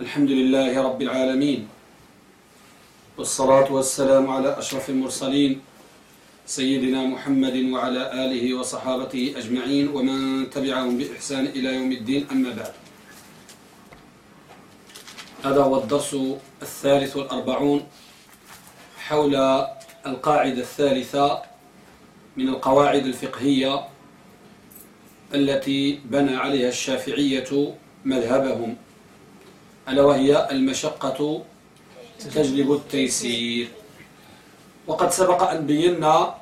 الحمد لله رب العالمين والصلاة والسلام على أشرف المرسلين سيدنا محمد وعلى آله وصحابته أجمعين ومن تبعهم بإحسان إلى يوم الدين أما بعد. هذا هو الدرس الثالث والأربعون حول القاعدة الثالثة من القواعد الفقهية التي بنى عليها الشافعية مذهبهم. ألا وهي المشقة تجلب التيسير. وقد سبق أن بينا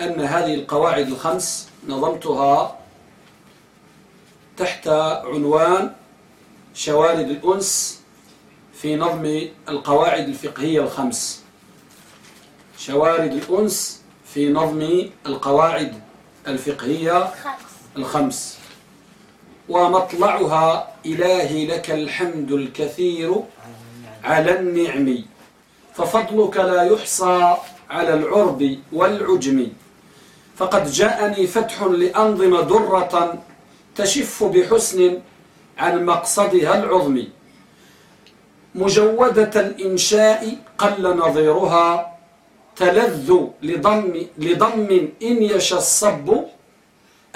أن هذه القواعد الخمس نظمتها تحت عنوان شوارد الأنس في نظم القواعد الفقهية الخمس. شوارد الأنس في نظم القواعد الفقهية الخمس. ومطلعها إلهي لك الحمد الكثير على النعم. ففضلك لا يحصى على العرب والعجم. فقد جاءني فتح لأنظم درة تشف بحسن عن مقصدها العظم. مجودة الإنشاء قل نظيرها تلذ لضم, لضم إن يشى الصب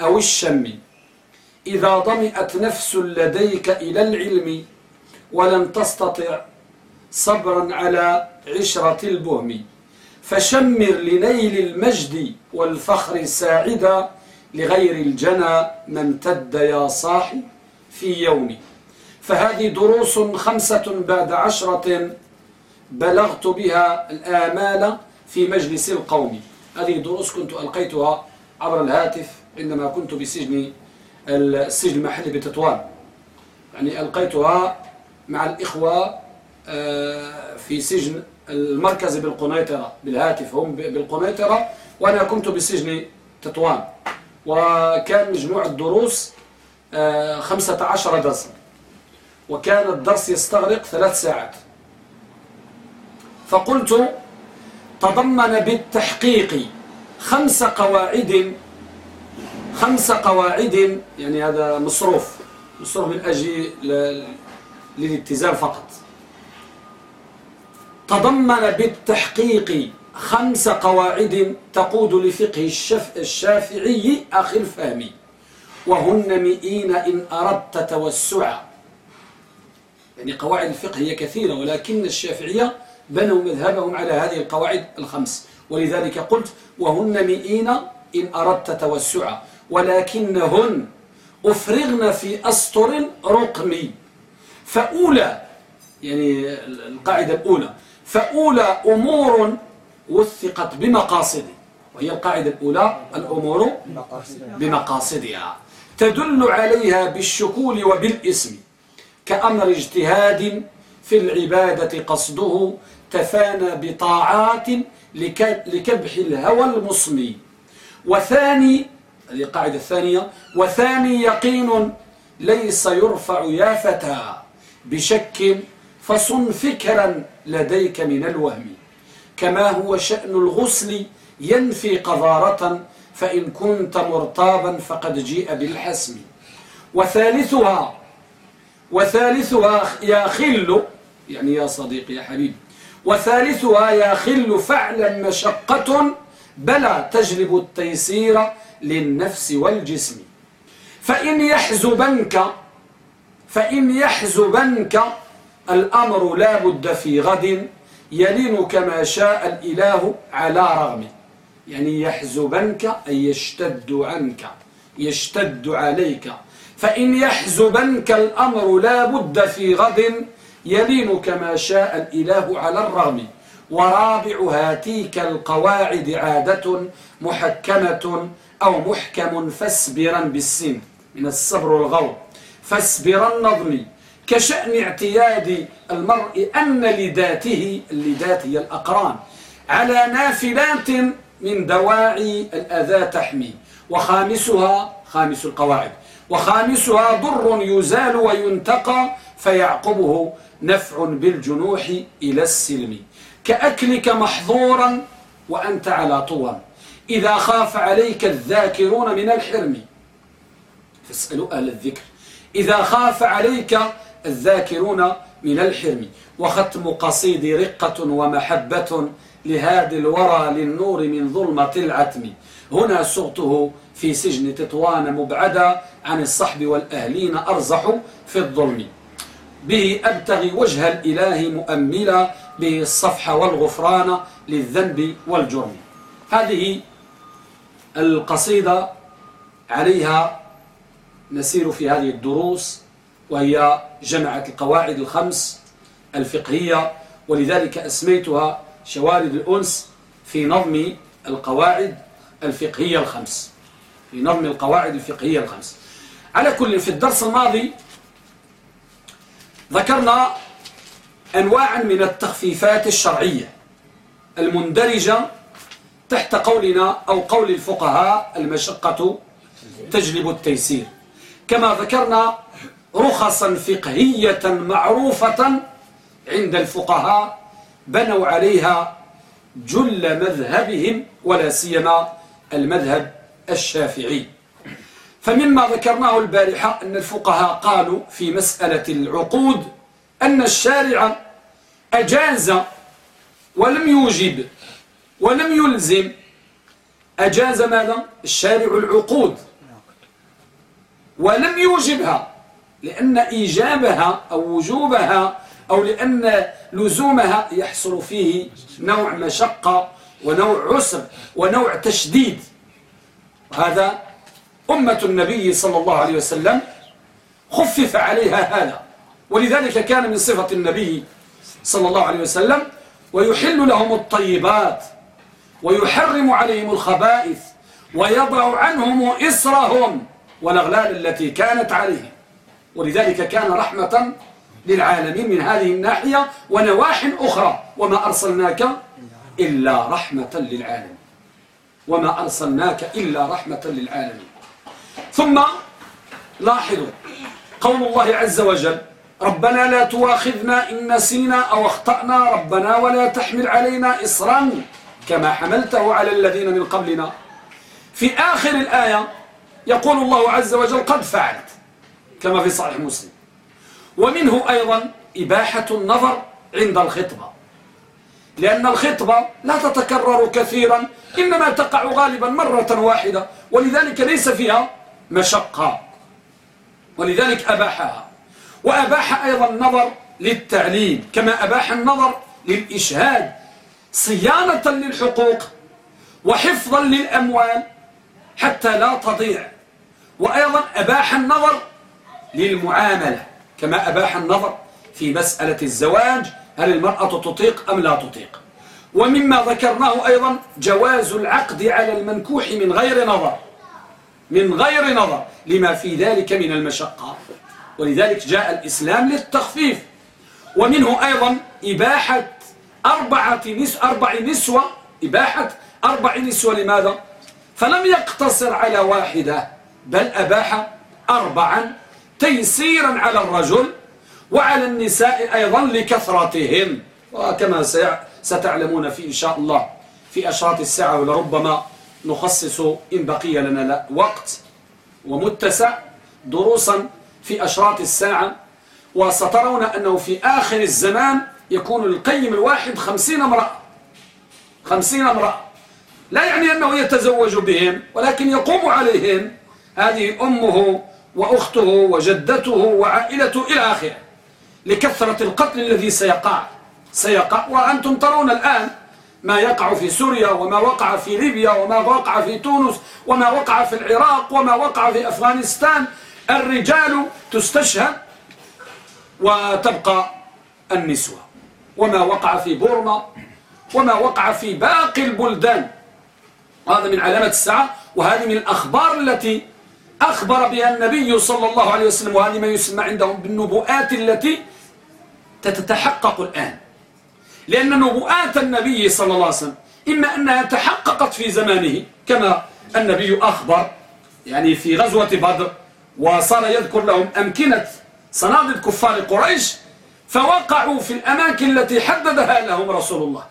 أو الشم. إذا ضمئت نفس لديك إلى العلم ولن تستطع صبرا على عشرة البهم. فشمر لنيل المجد والفخر ساعدا لغير الجنى ما امتد يا صاحي في يومي. فهذه دروس خمسة بعد عشرة بلغت بها الآمال في مجلس القوم. هذه دروس كنت ألقيتها عبر الهاتف عندما كنت بسجن السجن المحلي بتطوان يعني ألقيتها مع الإخوة آه، في سجن المركز بالقنيطرة بالهاتف هم بالقنيطرة وأنا كنت بسجن تطوان. وكان مجموع الدروس آه، خمسة عشر درسا. وكان الدرس يستغرق ثلاث ساعات. فقلت تضمن بالتحقيق خمس قواعد خمس قواعد يعني هذا مصروف مصروف من أجل للاتزان فقط. تضمن بالتحقيق خمس قواعد تقود لفقه الشافعي أخي الفهم وهن مئين إن أردت توسعا. يعني قواعد الفقه هي كثيرة ولكن الشافعية بنوا مذهبهم على هذه القواعد الخمس. ولذلك قلت وهن مئين إن أردت توسعا. ولكنهن أفرغن في أسطر رقمي فأولى يعني القاعدة الأولى فأولى أمور وثقت بمقاصده وهي القاعدة الأولى الأمور بمقاصدها. تدل عليها بالشكول وبالاسم كأمر اجتهاد في العبادة قصده تفانى بطاعات لكبح الهوى المصمي. وثاني هذه القاعدة الثانية وثاني يقين ليس يرفع يا فتى بشك فصن فكرا لديك من الوهم. كما هو شأن الغسل ينفي قذارة فإن كنت مرتابا فقد جيء بالحسم. وثالثها وثالثها يا خل يعني يا صديقي يا حبيبي وثالثها يا خل فعلا مشقة بلا تجلب التيسير للنفس والجسم. فإن يحزبنك فإن يحزبنك الأمر لا بد في غد يلين كما شاء الإله على رغم. يعني يحزبنك أي يشتد عنك يشتد عليك. فإن يحزبنك الأمر لا بد في غد يلين كما شاء الإله على الرغم. ورابع هاتيك القواعد عادة محكمة أو محكم فاسبرا بالسن من الصبر والغور فاسبرا النظم كشأن اعتياد المرء أن لذاته اللذات هي الأقران على نافلات من دواعي الأذى تحمي. وخامسها خامس القواعد. وخامسها ضر يزال وينتقى فيعقبه نفع بالجنوح إلى السلم. كأكلك محظورا وأنت على طوى. إذا خاف عليك الذاكرون من الحرم. فاسألوا أهل الذكر. إذا خاف عليك الذاكرون من الحرم. وختم قصيد رقة ومحبة لهادي الورى للنور من ظلمة العتم. هنا صغته في سجن تطوان مبعدا عن الصحب والأهلين أرزح في الظلم. به أبتغي وجه الإله مؤملا به الصفح والغفران للذنب والجرم. هذه القصيدة عليها نسير في هذه الدروس وهي جمعت القواعد الخمس الفقهية ولذلك أسميتها شوارد الأنس في نظم القواعد الفقهية الخمس. في نظم القواعد الفقهية الخمس. على كل في الدرس الماضي ذكرنا أنواعا من التخفيفات الشرعية المندرجة تحت قولنا أو قول الفقهاء المشقة تجلب التيسير. كما ذكرنا رخصا فقهية معروفة عند الفقهاء بنوا عليها جل مذهبهم ولا سيما المذهب الشافعي. فمما ذكرناه البارحة أن الفقهاء قالوا في مسألة العقود أن الشارع أجاز ولم يوجب ولم يلزم. أجاز ماذا؟ الشارع العقود. ولم يوجبها لأن إيجابها أو وجوبها أو لأن لزومها يحصل فيه نوع مشقة ونوع عسر ونوع تشديد. هذا أمة النبي صلى الله عليه وسلم خفف عليها هذا. ولذلك كان من صفة النبي صلى الله عليه وسلم ويحل لهم الطيبات. ويحرم عليهم الخبائث ويضع عنهم إسرهم والأغلال التي كانت عليهم. ولذلك كان رحمة للعالمين من هذه الناحية ونواح أخرى. وما أرسلناك إلا رحمة للعالمين. وما أرسلناك إلا رحمة للعالمين. ثم لاحظوا قول الله عز وجل ربنا لا تواخذنا إن نسينا أو أخطأنا ربنا ولا تحمل علينا إصرا. كما حملته على الذين من قبلنا. في آخر الآية يقول الله عز وجل قد فعلت كما في صحيح مسلم. ومنه أيضا إباحة النظر عند الخطبة. لأن الخطبة لا تتكرر كثيرا إنما تقع غالبا مرة واحدة ولذلك ليس فيها مشقة ولذلك أباحها. وأباح أيضا النظر للتعليم كما أباح النظر للإشهاد. صيانة للحقوق وحفظا للأموال حتى لا تضيع. وأيضا أباح النظر للمعاملة كما أباح النظر في مسألة الزواج هل المرأة تطيق أم لا تطيق. ومما ذكرناه أيضا جواز العقد على المنكوح من غير نظر من غير نظر لما في ذلك من المشقة ولذلك جاء الإسلام للتخفيف. ومنه أيضا إباحة أربعة نس أربع نسوة إباحة أربع نسوة لماذا؟ فلم يقتصر على واحدة بل أباح أربعا تيسيرا على الرجل وعلى النساء أيضا لكثرتهن وكما ستعلمون في إن شاء الله في أشراط الساعة ولربما نخصص إن بقي لنا وقت ومتسع دروسا في أشراط الساعة وسترون أنه في آخر الزمان يكون القيم الواحد خمسين امرأة. خمسين امرأة. لا يعني أنه يتزوج بهم ولكن يقوم عليهم. هذه أمه وأخته وجدته وعائلته إلى آخره. لكثرة القتل الذي سيقع. سيقع. وأنتم ترون الآن ما يقع في سوريا وما وقع في ليبيا وما وقع في تونس وما وقع في العراق وما وقع في أفغانستان. الرجال تستشهد وتبقى النسوة. وما وقع في بورما وما وقع في باقي البلدان. هذا من علامة الساعة وهذه من الأخبار التي أخبر بها النبي صلى الله عليه وسلم وهذه ما يسمى عندهم بالنبوءات التي تتحقق الآن. لأن نبوءات النبي صلى الله عليه وسلم إما أنها تحققت في زمانه كما النبي أخبر يعني في غزوة بدر وصار يذكر لهم أمكنة صنادل كفار قريش فوقعوا في الأماكن التي حددها لهم رسول الله.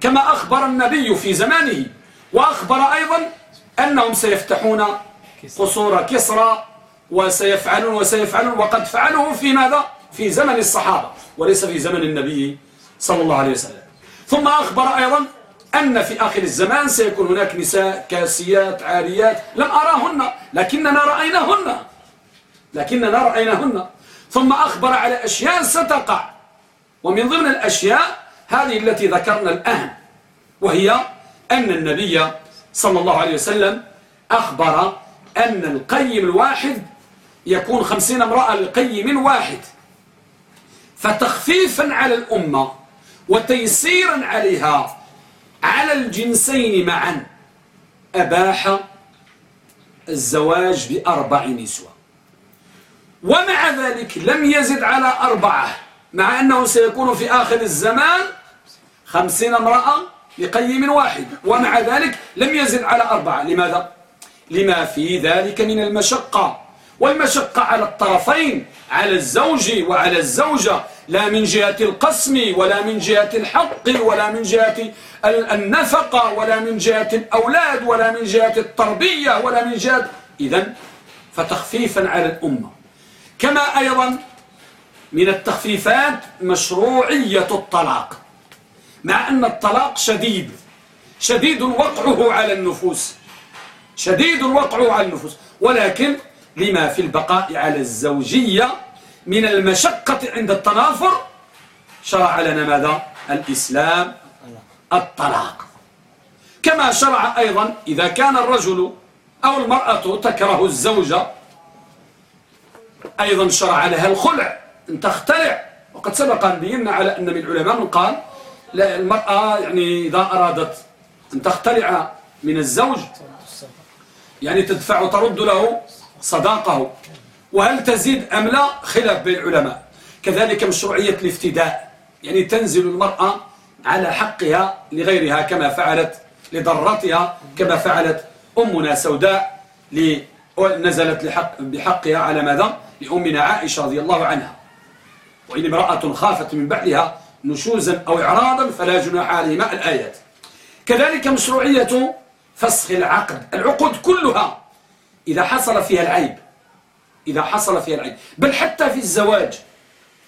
كما أخبر النبي في زمانه وأخبر أيضا أنهم سيفتحون قصور كسرى وسيفعلون وسيفعلون وقد فعلوا في ماذا؟ في زمن الصحابة وليس في زمن النبي صلى الله عليه وسلم. ثم أخبر أيضا أن في آخر الزمان سيكون هناك نساء كاسيات عاريات لم أراهن لكننا رأيناهن. لكننا رأيناهن. ثم أخبر على أشياء ستقع. ومن ضمن الأشياء هذه التي ذكرنا الآن وهي أن النبي صلى الله عليه وسلم أخبر أن القيم الواحد يكون خمسين امرأة لقيم واحد. فتخفيفا على الأمة وتيسيرا عليها على الجنسين معا أباح الزواج بأربع نسوة. ومع ذلك لم يزد على أربعة مع أنه سيكون في آخر الزمان خمسين امرأة لقيم واحد ومع ذلك لم يزد على أربعة لماذا؟ لما في ذلك من المشقة والمشقة على الطرفين على الزوج وعلى الزوجة لا من جهة القسم ولا من جهة الحق ولا من جهة النفقة ولا من جهة الأولاد ولا من جهة التربية ولا من جهة إذا فتخفيفا على الأمة كما أيضا من التخفيفات مشروعية الطلاق مع أن الطلاق شديد شديد وقعه على النفوس شديد وقعه على النفوس ولكن لما في البقاء على الزوجية من المشقة عند التنافر شرع لنا ماذا؟ الإسلام الطلاق. كما شرع أيضا إذا كان الرجل أو المرأة تكره الزوجة أيضا شرع لها الخلع. أن تختلع وقد سبق أن بينا على أن من العلماء من قال لا المرأة يعني إذا أرادت أن تختلع من الزوج يعني تدفع وترد له صداقه. وهل تزيد أم لا؟ خلاف بين العلماء. كذلك مشروعية الافتداء. يعني تنزل المرأة على حقها لغيرها كما فعلت لضرتها كما فعلت أمنا سوداء نزلت لحق بحقها على ماذا؟ لأمنا عائشة رضي الله عنها. وإن امرأة خافت من بعلها نشوزا أو إعراضا فلا جناح عليهما الآيات. كذلك مشروعية فسخ العقد. العقود كلها إذا حصل فيها العيب. إذا حصل فيها العيب. بل حتى في الزواج.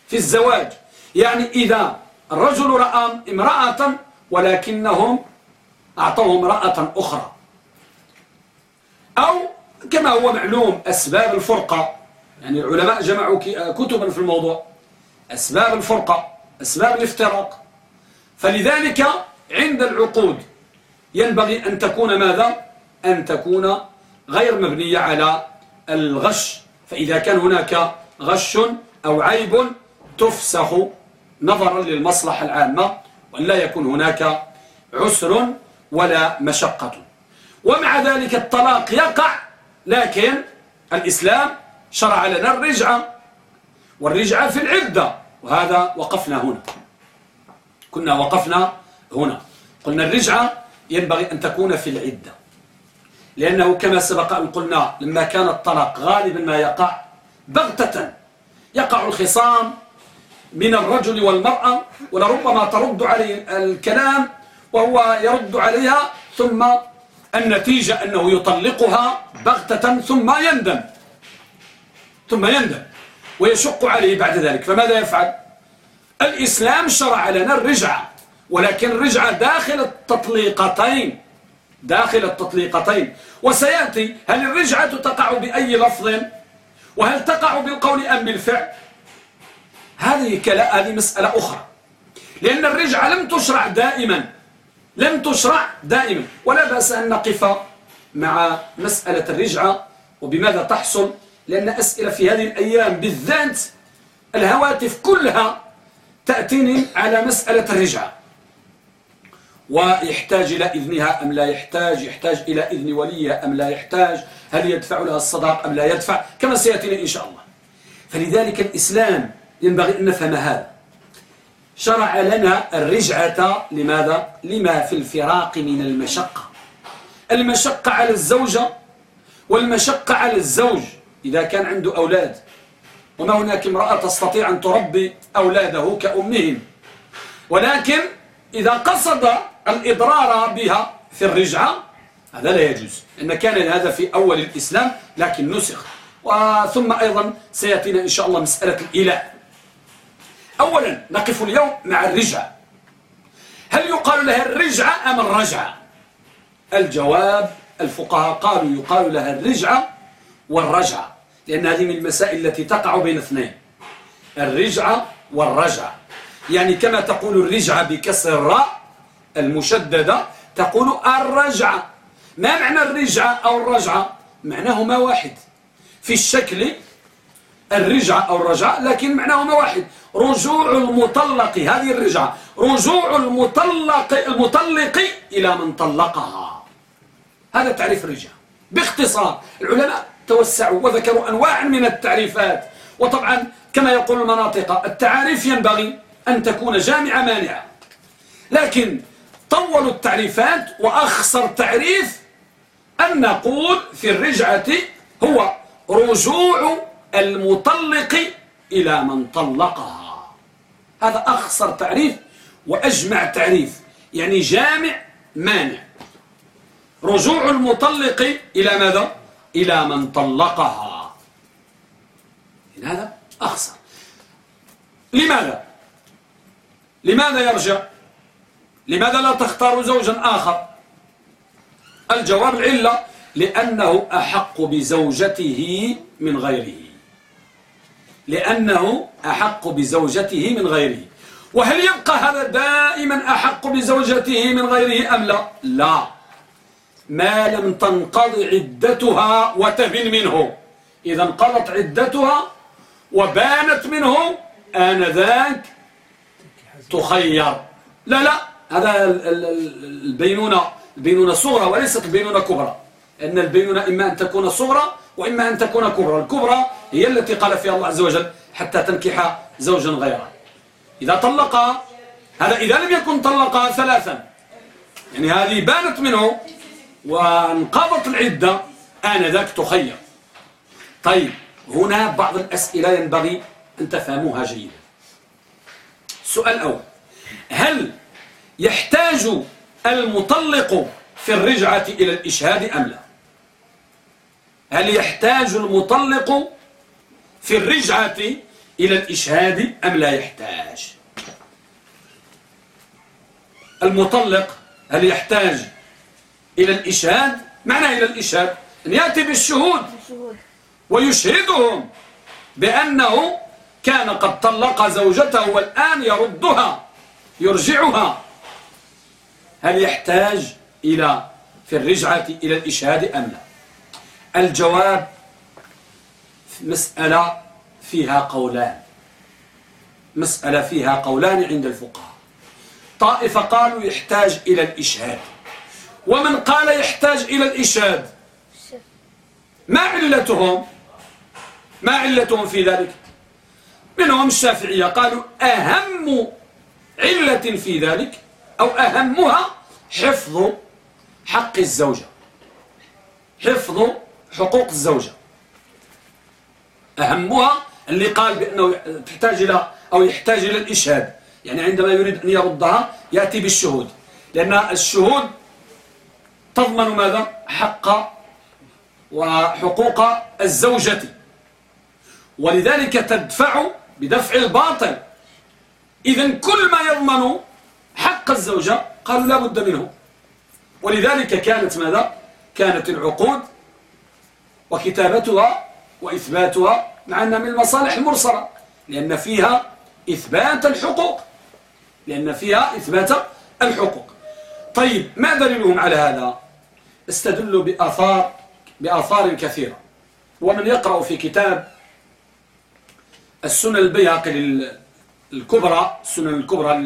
في الزواج. يعني إذا الرجل رأى امرأة ولكنهم أعطوه امرأة أخرى. أو كما هو معلوم أسباب الفرقة. يعني العلماء جمعوا كتبا في الموضوع. أسباب الفرقة أسباب الافتراق. فلذلك عند العقود ينبغي أن تكون ماذا؟ أن تكون غير مبنية على الغش. فإذا كان هناك غش أو عيب تفسخ نظرا للمصلحة العامة وأن لا يكون هناك عسر ولا مشقة. ومع ذلك الطلاق يقع لكن الإسلام شرع لنا الرجعة والرجعة في العدة وهذا وقفنا هنا. كنا وقفنا هنا. قلنا الرجعة ينبغي أن تكون في العدة لأنه كما سبق أن قلنا لما كان الطلاق غالبا ما يقع بغتة يقع الخصام من الرجل والمرأة ولربما ترد عليه الكلام وهو يرد عليها ثم النتيجة أنه يطلقها بغتة ثم يندم. ثم يندم ويشق عليه بعد ذلك. فماذا يفعل؟ الإسلام شرع لنا الرجعة ولكن الرجعة داخل التطليقتين داخل التطليقتين. وسيأتي هل الرجعة تقع بأي لفظ؟ وهل تقع بالقول أم بالفعل؟ هذه كلا هذه مسألة أخرى. لأن الرجعة لم تشرع دائما. لم تشرع دائما. ولا بأس أن نقف مع مسألة الرجعة وبماذا تحصل لأن أسئلة في هذه الأيام بالذات الهواتف كلها تأتيني على مسألة الرجعة. ويحتاج إلى إذنها أم لا يحتاج يحتاج إلى إذن وليها أم لا يحتاج هل يدفع لها الصداق أم لا يدفع كما سيأتينا إن شاء الله. فلذلك الإسلام ينبغي أن نفهم هذا. شرع لنا الرجعة لماذا؟ لما في الفراق من المشقة. المشقة على الزوجة والمشقة على الزوج إذا كان عنده أولاد. وما هناك امرأة تستطيع أن تربي أولاده كأمهم. ولكن إذا قصد الإضرار بها في الرجعة هذا لا يجوز. إن كان هذا في أول الإسلام لكن نسخ. وثم أيضا سيأتينا إن شاء الله مسألة الإله. أولا نقف اليوم مع الرجعة. هل يقال لها الرجعة أم الرجعة؟ الجواب الفقهاء قالوا يقال لها الرجعة والرجعة لأن هذه من المسائل التي تقع بين اثنين. الرجعة والرجعة. يعني كما تقول الرجعة بكسر الراء المشددة تقول الرجعة. ما معنى الرجعة أو الرجعة؟ معناهما واحد. في الشكل الرجعة أو الرجعة لكن معناهما واحد. رجوع المطلق هذه الرجعة. رجوع المطلق المطلق إلى من طلقها. هذا تعريف الرجعة. باختصار العلماء توسعوا وذكروا أنواع من التعريفات. وطبعا كما يقول المناطق التعاريف ينبغي أن تكون جامعة مانعة. لكن طولوا التعريفات وأخصر تعريف أن نقول في الرجعة هو رجوع المطلق إلى من طلقها هذا أخصر تعريف وأجمع تعريف يعني جامع مانع رجوع المطلق إلى ماذا؟ إلى من طلقها هذا أخصر لماذا؟ لماذا يرجع؟ لماذا لا تختار زوجا آخر؟ الجواب العلة لأنه أحق بزوجته من غيره لأنه أحق بزوجته من غيره. وهل يبقى هذا دائما أحق بزوجته من غيره أم لا؟ لا. ما لم تنقض عدتها وتبن منه. إذا انقضت عدتها وبانت منه آنذاك تخير. لا لا. هذا البينونة البينونة صغرى وليست البينونة كبرى. أن البينونة إما أن تكون صغرى وإما أن تكون كبرى. الكبرى هي التي قال فيها الله عز وجل حتى تنكح زوجا غيره. إذا طلقها هذا إذا لم يكن طلقها ثلاثا. يعني هذه بانت منه وانقضت العدة آنذاك تخير. طيب هنا بعض الأسئلة ينبغي أن تفهموها جيدا. السؤال الأول هل يحتاج المطلق في الرجعة إلى الإشهاد أم لا؟ هل يحتاج المطلق في الرجعة إلى الإشهاد أم لا يحتاج؟ المطلق هل يحتاج إلى الإشهاد؟ معنى إلى الإشهاد أن يأتي بالشهود. ويشهدهم بأنه كان قد طلق زوجته والآن يردها يرجعها. هل يحتاج إلى في الرجعة إلى الإشهاد أم لا؟ الجواب مسألة فيها قولان. مسألة فيها قولان عند الفقهاء. طائفة قالوا يحتاج إلى الإشهاد. ومن قال يحتاج إلى الإشهاد؟ ما علتهم؟ ما علتهم في ذلك؟ منهم الشافعية قالوا أهم علة في ذلك أو أهمها حفظ حق الزوجة. حفظ حقوق الزوجة. أهمها اللي قال بأنه تحتاج إلى أو يحتاج إلى الإشهاد. يعني عندما يريد أن يردها يأتي بالشهود. لأن الشهود تضمن ماذا؟ حق وحقوق الزوجة. ولذلك تدفع بدفع الباطل. إذا كل ما يضمن حق الزوجة قالوا لا بد منه. ولذلك كانت ماذا؟ كانت العقود وكتابتها وإثباتها مع أنها من المصالح المرسلة لأن فيها إثبات الحقوق لأن فيها إثبات الحقوق. طيب ما دليلهم على هذا؟ استدلوا بآثار بآثار كثيرة. ومن يقرأ في كتاب السنن البيهقي الكبرى السنن الكبرى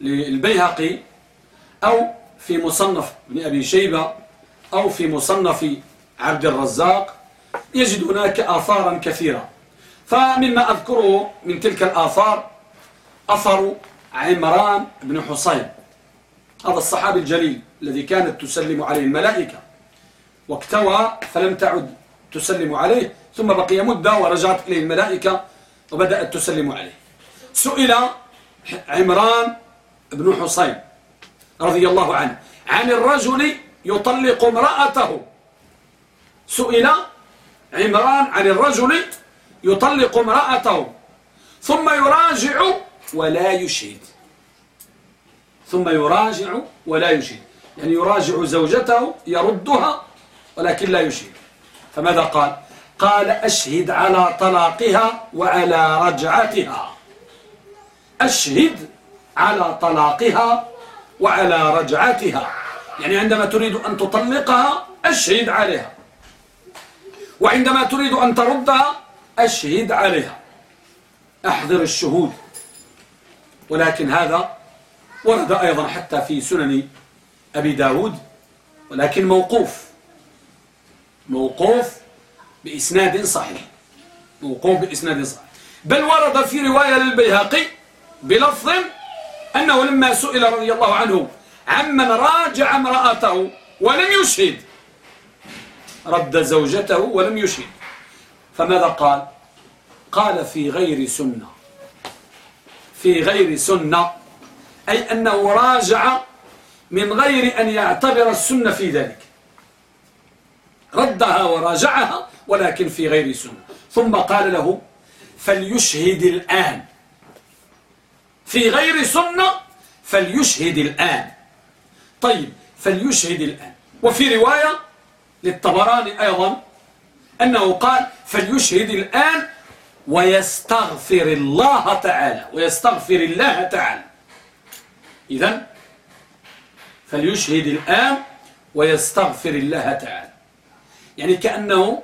للبيهقي أو في مصنف ابن أبي شيبة أو في مصنف عبد الرزاق يجد هناك آثارا كثيرة. فمما أذكره من تلك الآثار أثر عمران بن حصين هذا الصحابي الجليل الذي كانت تسلم عليه الملائكة. واكتوى فلم تعد تسلم عليه ثم بقي مدة ورجعت إليه الملائكة وبدأت تسلم عليه. سئل عمران بن حصين رضي الله عنه عن الرجل يطلق امرأته. سئل عمران عن الرجل يطلق امرأته ثم يراجع ولا يشهد. ثم يراجع ولا يشهد. يعني يراجع زوجته يردها ولكن لا يشهد. فماذا قال؟ قال أشهد على طلاقها وعلى رجعتها. أشهد على طلاقها وعلى رجعتها. يعني عندما تريد أن تطلقها أشهد عليها. وعندما تريد أن تردها أشهد عليها. أحضر الشهود. ولكن هذا ورد أيضا حتى في سنن أبي داود ولكن موقوف. موقوف بإسناد صحيح. موقوف بإسناد صحيح. بل ورد في رواية للبيهقي بلفظ أنه لما سئل رضي الله عنه عمن راجع امرأته ولم يشهد. رد زوجته ولم يشهد. فماذا قال؟ قال في غير سنة. في غير سنة أي أنه راجع من غير أن يعتبر السنة في ذلك. ردها وراجعها ولكن في غير سنة. ثم قال له فليشهد الآن. في غير سنة فليشهد الآن. طيب فليشهد الآن. وفي رواية للطبراني أيضا أنه قال فليشهد الآن ويستغفر الله تعالى ويستغفر الله تعالى. إذن فليشهد الآن ويستغفر الله تعالى. يعني كأنه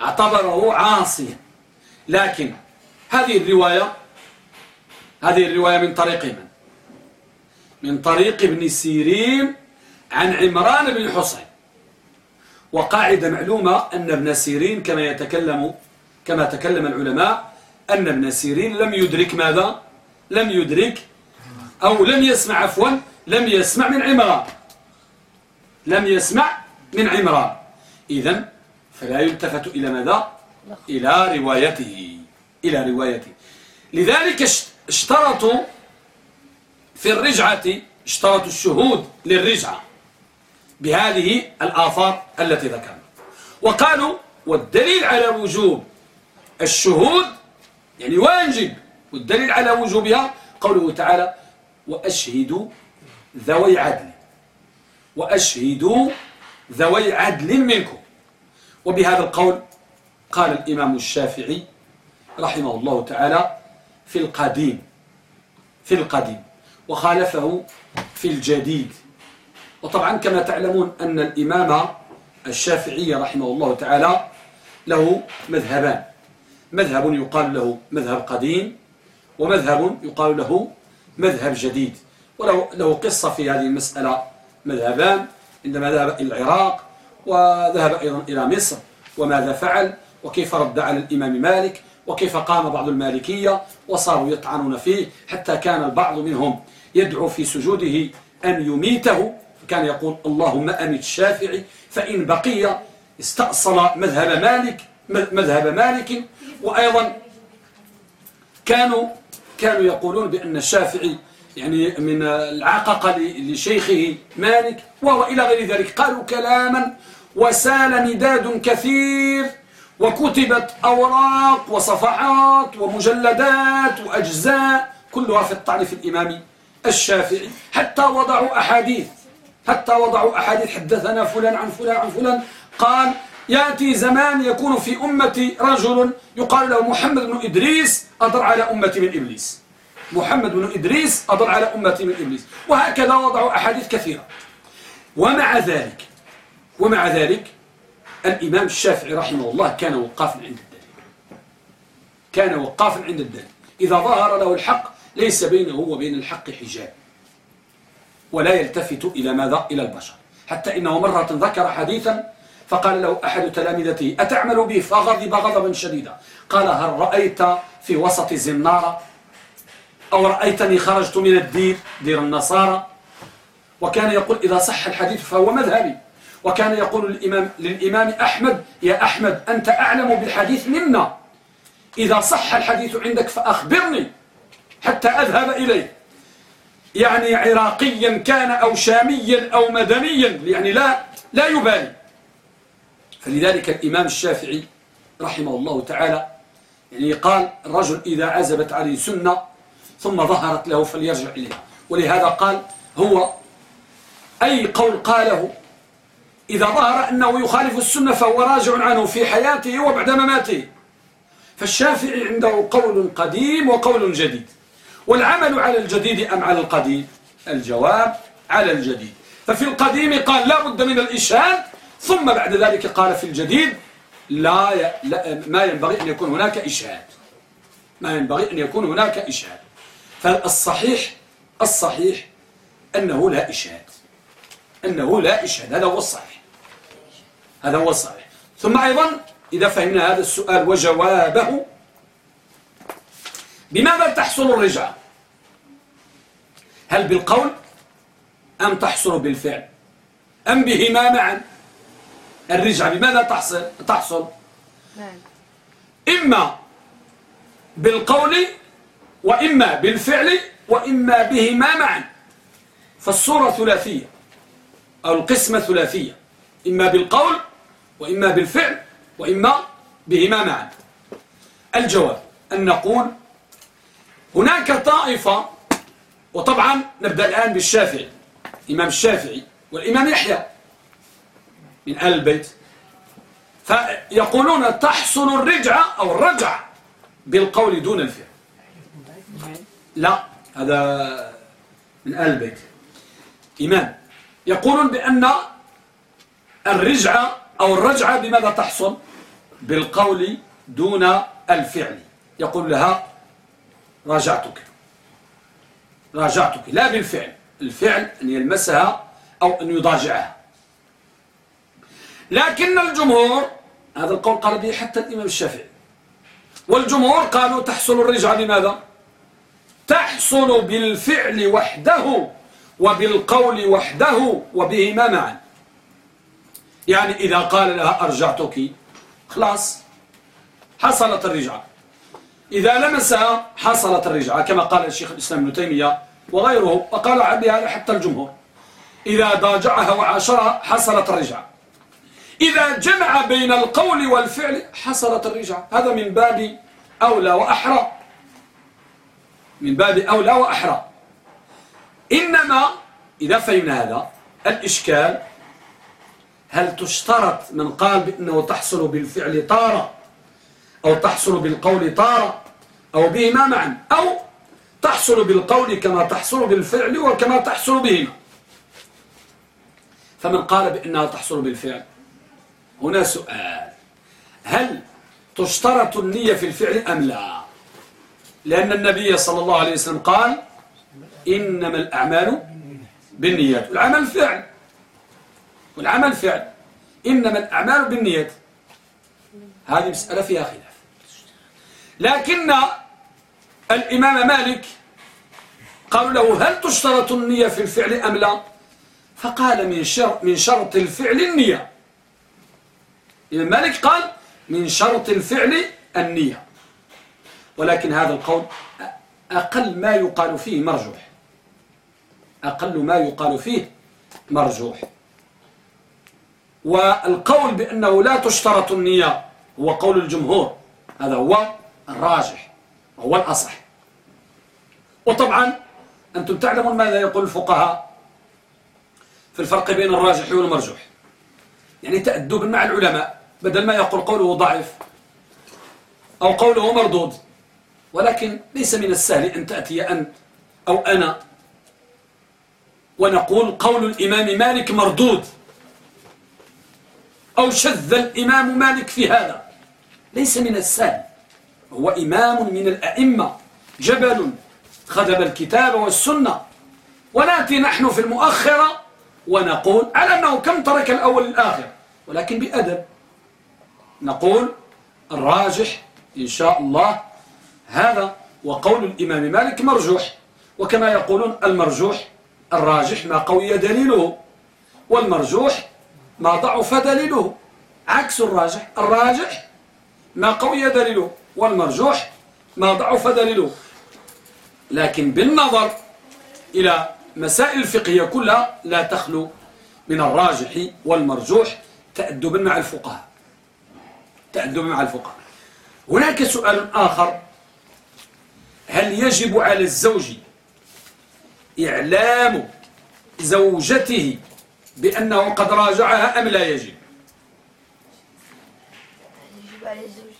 اعتبره عاصيا. لكن هذه الرواية هذه الرواية من طريق من؟ من طريق ابن سيرين عن عمران بن حسين وقاعدة معلومة أن ابن سيرين كما يتكلم كما تكلم العلماء أن ابن سيرين لم يدرك ماذا؟ لم يدرك أو لم يسمع عفوا لم يسمع من عمران. لم يسمع من عمران. إذن فلا يلتفت إلى ماذا؟ إلى روايته. إلى روايته. لذلك اشترطوا في الرجعة اشترطوا الشهود للرجعة. بهذه الآثار التي ذكرنا. وقالوا والدليل على وجوب الشهود يعني واجب والدليل على وجوبها قوله تعالى وأشهدوا ذوي عدل وأشهدوا ذوي عدل منكم. وبهذا القول قال الإمام الشافعي رحمه الله تعالى في القديم في القديم وخالفه في الجديد. وطبعا كما تعلمون أن الإمام الشافعي رحمه الله تعالى له مذهبان. مذهب يقال له مذهب قديم ومذهب يقال له مذهب جديد. وله له قصة في هذه المسألة. مذهبان عندما ذهب إلى العراق وذهب أيضا إلى مصر. وماذا فعل؟ وكيف رد على الإمام مالك؟ وكيف قام بعض المالكية؟ وصاروا يطعنون فيه حتى كان البعض منهم يدعو في سجوده أن يميته. كان يقول اللهم أمت الشافعي فإن بقي استأصل مذهب مالك مذهب مالك. وأيضا كانوا كانوا يقولون بأن الشافعي يعني من العققة لشيخه مالك وهو إلى غير ذلك. قالوا كلاما وسال نداد كثير وكتبت أوراق وصفحات ومجلدات وأجزاء كلها في الطعن في الإمام الشافعي حتى وضعوا أحاديث. حتى وضعوا أحاديث حدثنا فلان عن فلان عن فلان. قال يأتي زمان يكون في أمتي رجل يقال له محمد بن إدريس أضر على أمتي من إبليس. محمد بن إدريس أضر على أمتي من إبليس. وهكذا وضعوا أحاديث كثيرة. ومع ذلك ومع ذلك الإمام الشافعي رحمه الله كان وقافا عند الدليل. كان وقافا عند الدليل. إذا ظهر له الحق ليس بينه وبين الحق حجاب. ولا يلتفت إلى ماذا؟ إلى البشر. حتى إنه مرة ذكر حديثا فقال له أحد تلامذته أتعمل به فغضب غضبا شديدا. قال هل رأيت في وسط زنارة أو رأيتني خرجت من الدير دير النصارى؟ وكان يقول إذا صح الحديث فهو مذهبي. وكان يقول للإمام, للإمام أحمد يا أحمد أنت أعلم بالحديث منا. إذا صح الحديث عندك فأخبرني حتى أذهب إليه. يعني عراقيا كان أو شاميا أو مدنيا يعني لا لا يبالي. فلذلك الإمام الشافعي رحمه الله تعالى يعني قال الرجل إذا عزبت عليه سنة ثم ظهرت له فليرجع إليها ولهذا قال هو أي قول قاله إذا ظهر أنه يخالف السنة فهو راجع عنه في حياته وبعد مماته. فالشافعي عنده قول قديم وقول جديد. والعمل على الجديد أم على القديم؟ الجواب على الجديد. ففي القديم قال لا بد من الإشهاد ثم بعد ذلك قال في الجديد لا, ي... لا ما ينبغي أن يكون هناك إشهاد. ما ينبغي أن يكون هناك إشهاد. فالصحيح الصحيح أنه لا إشهاد. أنه لا إشهاد. هذا هو الصحيح. هذا هو الصحيح. ثم أيضا إذا فهمنا هذا السؤال وجوابه بماذا تحصل الرجعة هل بالقول أم تحصل بالفعل؟ أم بهما معا؟ الرجعة بماذا تحصل؟ تحصل؟ نعم. إما بالقول وإما بالفعل وإما بهما معا. فالصورة ثلاثية أو القسمة ثلاثية إما بالقول وإما بالفعل وإما بهما معا. الجواب أن نقول هناك طائفة وطبعا نبدأ الآن بالشافعي الإمام الشافعي والإمام يحيى من آل البيت. فيقولون تحصل الرجعة أو الرجع بالقول دون الفعل. لا هذا من آل البيت. إمام يقولون بأن الرجعة أو الرجعة بماذا تحصل؟ بالقول دون الفعل. يقول لها راجعتك. راجعتك. لا بالفعل. الفعل أن يلمسها أو أن يضاجعها. لكن الجمهور هذا القول قال به حتى الإمام الشافعي. والجمهور قالوا تحصل الرجعة بماذا تحصل بالفعل وحده وبالقول وحده وبهما معا. يعني إذا قال لها أرجعتك خلاص حصلت الرجعة. إذا لمسها حصلت الرجعة كما قال الشيخ الإسلام ابن تيمية وغيره وقال بهذا حتى الجمهور. إذا ضاجعها وعاشرها حصلت الرجعة. إذا جمع بين القول والفعل حصلت الرجعة. هذا من باب أولى وأحرى. من باب أولى وأحرى. إنما إذا فهمنا هذا الإشكال هل تشترط من قال بأنه تحصل بالفعل طارة أو تحصل بالقول طارة؟ أو بهما معا أو تحصل بالقول كما تحصل بالفعل وكما تحصل بهما. فمن قال بأنها تحصل بالفعل هنا سؤال هل تشترط النية في الفعل أم لا؟ لأن النبي صلى الله عليه وسلم قال إنما الأعمال بالنيات. والعمل فعل. والعمل فعل. إنما الأعمال بالنيات. هذه مسألة فيها خلاف. لكن الإمام مالك قال له هل تشترط النية في الفعل أم لا؟ فقال من شرط, من شرط الفعل النية. الإمام مالك قال من شرط الفعل النية. ولكن هذا القول أقل ما يقال فيه مرجوح. أقل ما يقال فيه مرجوح. والقول بأنه لا تشترط النية هو قول الجمهور. هذا هو الراجح وهو الأصح. وطبعا أنتم تعلمون ماذا يقول الفقهاء في الفرق بين الراجح والمرجوح. يعني تأدب مع العلماء بدل ما يقول قوله ضعيف أو قوله مردود ولكن ليس من السهل أن تأتي أنت أو أنا ونقول قول الإمام مالك مردود أو شذ الإمام مالك في هذا. ليس من السهل هو إمام من الأئمة جبل خدم الكتاب والسنة. ونأتي نحن في المؤخرة ونقول على أنه كم ترك الأول الآخر؟ ولكن بأدب. نقول الراجح إن شاء الله هذا وقول الإمام مالك مرجوح. وكما يقولون المرجوح الراجح ما قوي دليله والمرجوح ما ضعف دليله. عكس الراجح الراجح ما قوي دليله والمرجوح ما ضعف دليله. لكن بالنظر إلى مسائل الفقهية كلها لا تخلو من الراجح والمرجوح تأدبا مع الفقهاء. تأدبا مع الفقهاء. هناك سؤال آخر. هل يجب على الزوج إعلام زوجته بأنه قد راجعها أم لا يجب يجب على الزوج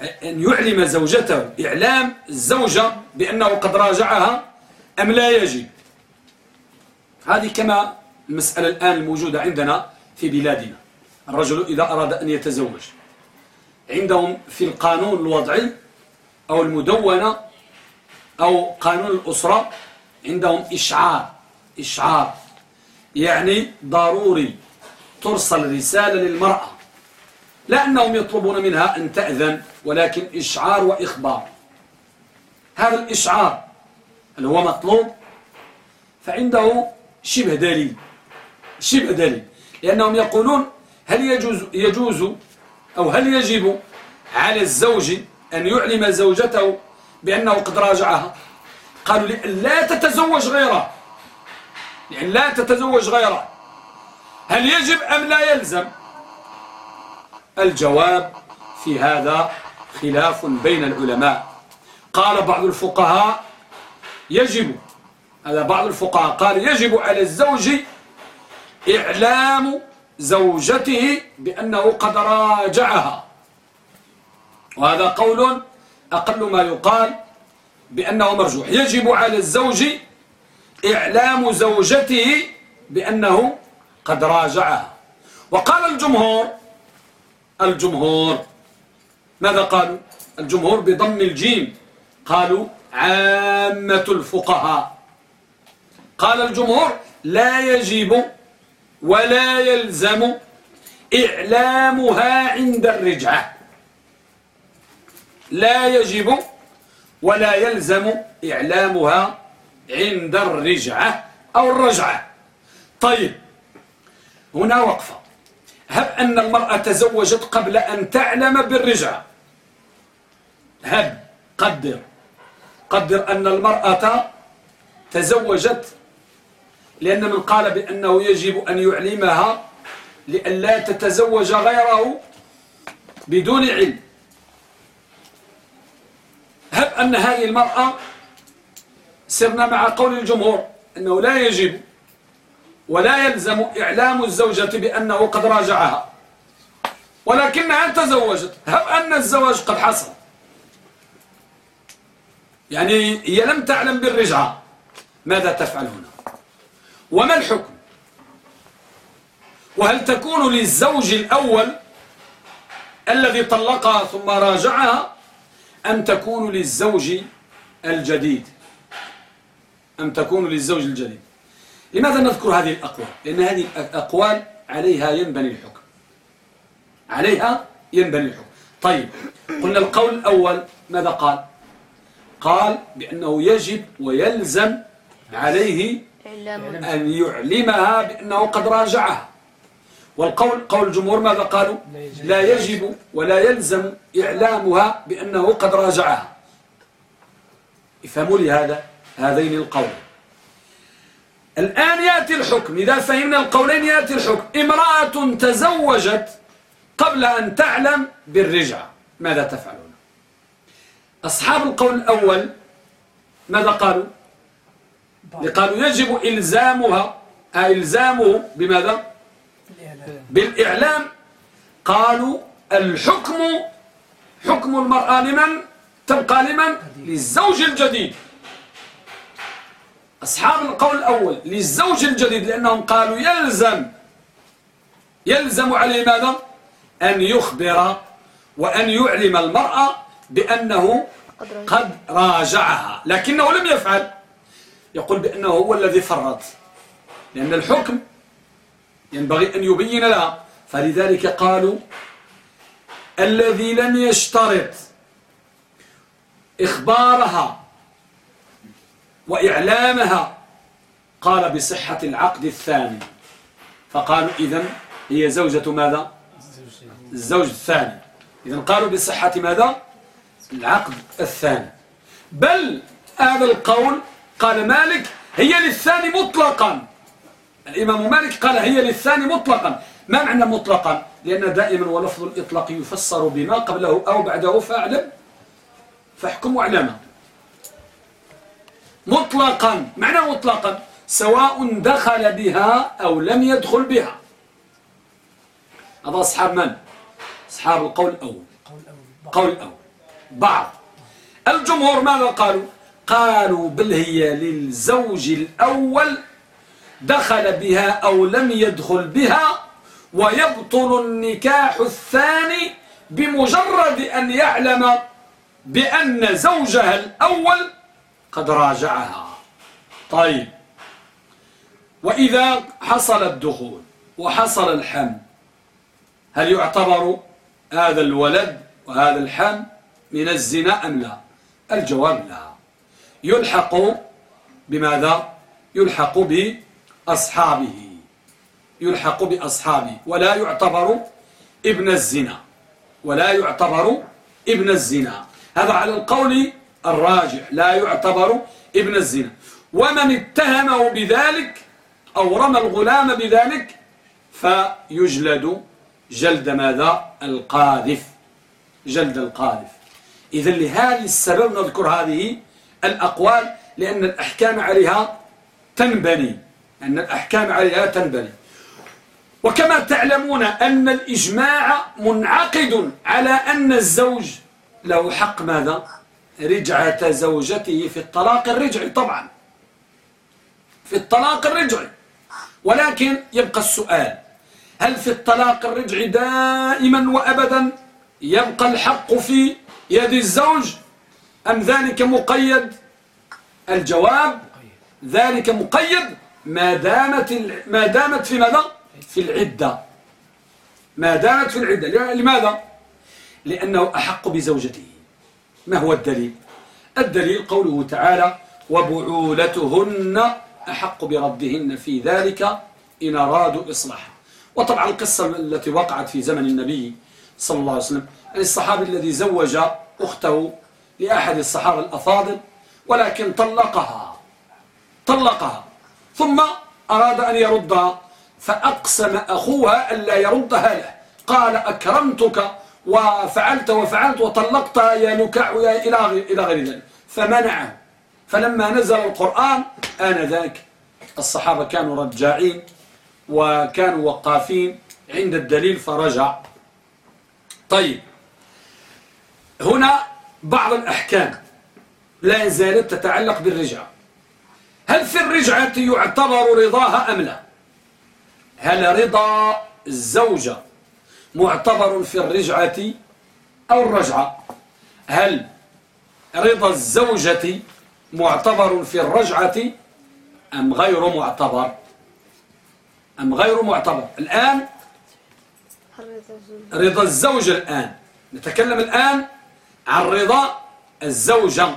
أن يعلم زوجته إعلام الزوجة بأنه قد راجعها أم لا يجب هذه كما المسألة الآن الموجودة عندنا في بلادنا. الرجل إذا أراد أن يتزوج عندهم في القانون الوضعي أو المدونة أو قانون الأسرة عندهم إشعار. إشعار يعني ضروري ترسل رسالة للمرأة. لا أنهم يطلبون منها أن تأذن ولكن إشعار وإخبار. هذا الإشعار اللي هو مطلوب فعنده شبه دليل شبه دليل. لأنهم يقولون هل يجوز, يجوز أو هل يجب على الزوج أن يعلم زوجته بأنه قد راجعها؟ قالوا لا تتزوج غيره. لأن لا تتزوج غيره. هل يجب أم لا يلزم؟ الجواب في هذا خلاف بين العلماء. قال بعض الفقهاء يجب هذا بعض الفقهاء قال يجب على الزوج إعلام زوجته بأنه قد راجعها. وهذا قول أقل ما يقال بأنه مرجوح. يجب على الزوج إعلام زوجته بأنه قد راجعها. وقال الجمهور الجمهور. ماذا قالوا؟ الجمهور بضم الجيم. قالوا عامة الفقهاء. قال الجمهور لا يجب ولا يلزم إعلامها عند الرجعة. لا يجب ولا يلزم إعلامها عند الرجعة أو الرجعة. طيب هنا وقفة. هب أن المرأة تزوجت قبل أن تعلم بالرجعة هب قدر. قدر أن المرأة تزوجت لأن من قال بأنه يجب أن يعلمها لئلا تتزوج غيره بدون علم. هب أن هذه المرأة سرنا مع قول الجمهور أنه لا يجب ولا يلزم إعلام الزوجة بأنه قد راجعها. ولكنها تزوجت؟ هب أن الزواج قد حصل. يعني هي لم تعلم بالرجعة. ماذا تفعل هنا؟ وما الحكم؟ وهل تكون للزوج الأول الذي طلقها ثم راجعها أم تكون للزوج الجديد؟ أم تكون للزوج الجديد؟ لماذا نذكر هذه الأقوال؟ لأن هذه الأقوال عليها ينبني الحكم. عليها ينبني الحكم. طيب قلنا القول الأول ماذا قال؟ قال بأنه يجب ويلزم عليه أن يعلمها بأنه قد راجعها. والقول قول الجمهور ماذا قالوا؟ لا يجب ولا يلزم إعلامها بأنه قد راجعها. افهموا لي هذا هذين القولين. الآن يأتي الحكم. إذا فهمنا القولين يأتي الحكم. امرأة تزوجت قبل أن تعلم بالرجعة. ماذا تفعلون؟ أصحاب القول الأول ماذا قالوا؟ قالوا يجب إلزامها إلزامه بماذا؟ بالإعلام. قالوا الحكم حكم المرأة لمن؟ تبقى لمن؟ للزوج الجديد. أصحاب القول الأول للزوج الجديد لأنهم قالوا يلزم يلزم عليه ماذا؟ أن يخبر وأن يعلم المرأة بأنه قد راجعها لكنه لم يفعل. يقول بأنه هو الذي فرط لأن الحكم ينبغي أن يبين لها. فلذلك قالوا الذي لم يشترط إخبارها وإعلامها. قال بصحة العقد الثاني. فقالوا إذن هي زوجة ماذا؟ الزوج الثاني. إذن قالوا بصحة ماذا؟ العقد الثاني. بل هذا القول قال مالك هي للثاني مطلقا. الإمام مالك قال هي للثاني مطلقا. ما معنى مطلقا؟ لأن دائما ولفظ الإطلاق يفسر بما قبله أو بعده فأعلم. فاحكم واعلم مطلقا. معنى مطلقا. سواء دخل بها أو لم يدخل بها. هذا أصحاب من؟ أصحاب القول الأول. قول الأول. بعض. الجمهور ماذا قالوا؟ قالوا بل هي للزوج الأول دخل بها أو لم يدخل بها ويبطل النكاح الثاني بمجرد أن يعلم بأن زوجها الأول قد راجعها. طيب. وإذا حصل الدخول وحصل الحمل هل يعتبر هذا الولد وهذا الحمل من الزنا أم لا؟ الجواب لا. يلحق بماذا؟ يلحق بأصحابه. يلحق بأصحابه. ولا يعتبر ابن الزنا. ولا يعتبر ابن الزنا. هذا على القول الراجح لا يعتبر ابن الزنا. ومن اتهمه بذلك أو رمى الغلام بذلك فيجلد جلد ماذا؟ القاذف. جلد القاذف. إذا لهذا السبب نذكر هذه الأقوال لأن الأحكام عليها تنبني. أن الأحكام عليها تنبني. وكما تعلمون أن الإجماع منعقد على أن الزوج له حق ماذا؟ رجعة زوجته في الطلاق الرجعي طبعا. في الطلاق الرجعي. ولكن يبقى السؤال هل في الطلاق الرجعي دائما وأبدا يبقى الحق في يد الزوج؟ أم ذلك مقيد؟ الجواب ذلك مقيد ما دامت ما دامت في ماذا؟ في العدة. ما دامت في العدة. لماذا؟ لأنه أحق بزوجته. ما هو الدليل؟ الدليل قوله تعالى وبعولتهن أحق بردهن في ذلك إن أرادوا إصلاحا. وطبعا القصة التي وقعت في زمن النبي صلى الله عليه وسلم يعني الصحابي الذي زوج أخته لأحد الصحابة الأفاضل ولكن طلقها طلقها ثم أراد أن يردها فأقسم أخوها ألا يردها له. قال أكرمتك وفعلت وفعلت وطلقتها يا نكاع يا إلى غير ذلك. فمنعه فلما نزل القرآن آنذاك الصحابة كانوا رجاعين وكانوا وقافين عند الدليل فرجع. طيب. هنا بعض الأحكام لا زالت تتعلق بالرجعة. هل في الرجعة يعتبر رضاها أم لا؟ هل رضا الزوجة معتبر في الرجعة أو الرجعة. هل رضا الزوجة معتبر في الرجعة أم غير معتبر؟ أم غير معتبر. الآن رضا الزوجة الآن. نتكلم الآن عن رضا الزوجة.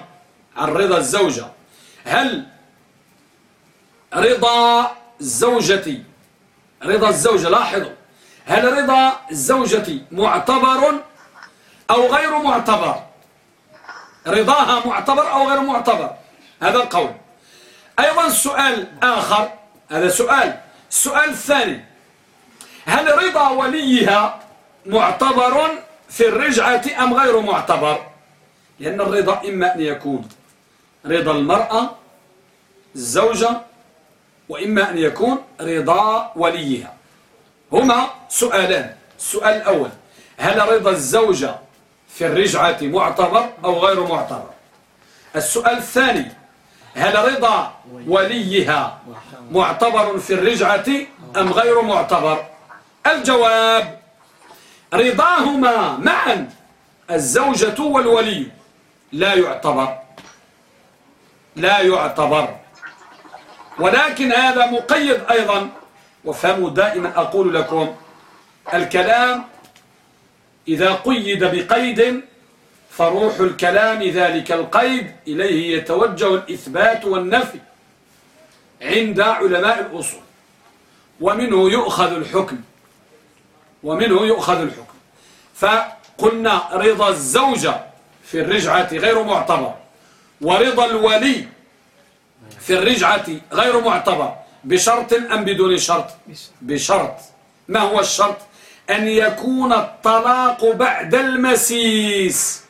عن رضا الزوجة. هل رضا الزوجة رضا الزوجة لاحظوا هل رضا الزوجة معتبر أو غير معتبر؟ رضاها معتبر أو غير معتبر؟ هذا القول. أيضا سؤال آخر هذا سؤال. السؤال الثاني هل رضا وليها معتبر في الرجعة أم غير معتبر؟ لأن الرضا إما أن يكون رضا المرأة الزوجة وإما أن يكون رضا وليها. هما سؤالان. السؤال الأول هل رضا الزوجة في الرجعة معتبر أو غير معتبر؟ السؤال الثاني هل رضا وليها معتبر في الرجعة أم غير معتبر؟ الجواب رضاهما معا الزوجة والولي لا يعتبر. لا يعتبر. ولكن هذا مقيد أيضا. وفهموا دائما أقول لكم الكلام إذا قيد بقيد فروح الكلام ذلك القيد إليه يتوجه الإثبات والنفي عند علماء الأصول. ومنه يؤخذ الحكم. ومنه يؤخذ الحكم. فقلنا رضا الزوجة في الرجعة غير معتبر ورضا الولي في الرجعة غير معتبر بشرط أم بدون شرط؟ بشرط. ما هو الشرط؟ أن يكون الطلاق بعد المسيس.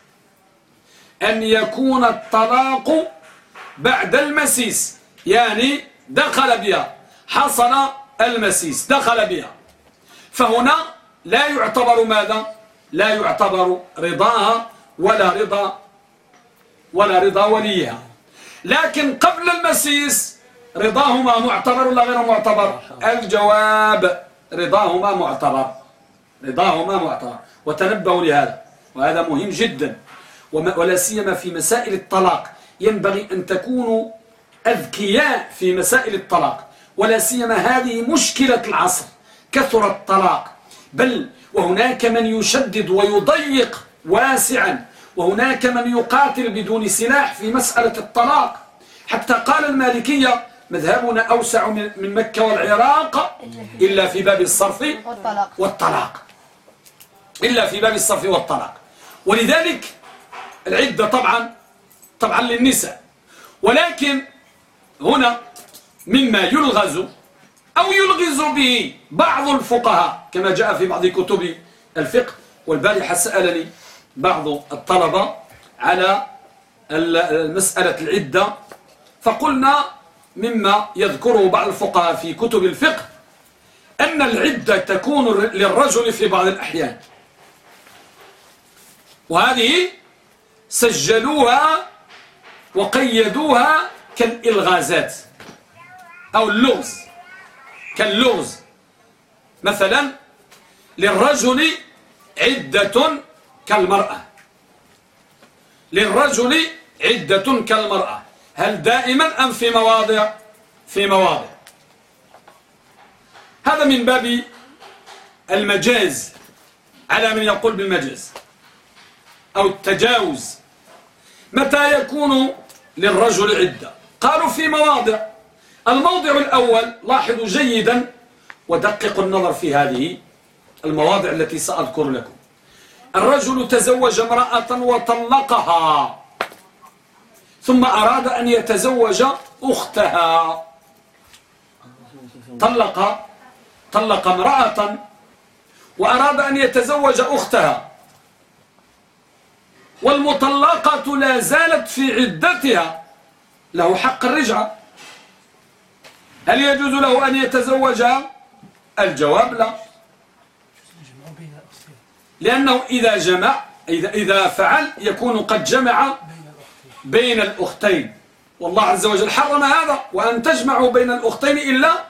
أن يكون الطلاق بعد المسيس. يعني دخل بها. حصل المسيس. دخل بها. فهنا لا يعتبر ماذا؟ لا يعتبر رضاها ولا رضا ولا رضا وليها. لكن قبل المسيس رضاهما معتبر ولا غير معتبر؟ الجواب رضاهما معتبر. رضاهما معتبر. وتنبهوا لهذا. وهذا مهم جدا. ولا سيما في مسائل الطلاق. ينبغي أن تكونوا أذكياء في مسائل الطلاق. ولا سيما هذه مشكلة العصر. كثر الطلاق. بل وهناك من يشدد ويضيق واسعا. وهناك من يقاتل بدون سلاح في مسألة الطلاق. حتى قال المالكية مذهبنا أوسع من مكة والعراق إلا في باب الصرف والطلاق, إلا في باب الصرف والطلاق. ولذلك العدة طبعا طبعا للنساء. ولكن هنا مما يلغز أو يلغز به بعض الفقهاء كما جاء في بعض كتب الفقه والبارحة سألني بعض الطلبة على المسألة العدة فقلنا مما يذكره بعض الفقهاء في كتب الفقه أن العدة تكون للرجل في بعض الأحيان. وهذه سجلوها وقيدوها كالإلغازات أو اللغز. كاللغز. مثلا للرجل عدة كالمرأة. للرجل عدة كالمرأة. هل دائما أم في مواضع؟ في مواضع. هذا من باب المجاز على من يقول بالمجاز. أو التجاوز. متى يكون للرجل عدة؟ قالوا في مواضع. الموضع الأول لاحظوا جيدا ودققوا النظر في هذه المواضع التي سأذكر لكم. الرجل تزوج امرأة وطلقها. ثم أراد أن يتزوج أختها. طلق طلق امرأة وأراد أن يتزوج أختها. والمطلقة لا زالت في عدتها. له حق الرجعة. هل يجوز له أن يتزوجها الجواب لا. لأنه إذا جمع إذا, إذا فعل يكون قد جمع بين الأختين. والله عز وجل حرم هذا وأن تجمعوا بين الأختين إلا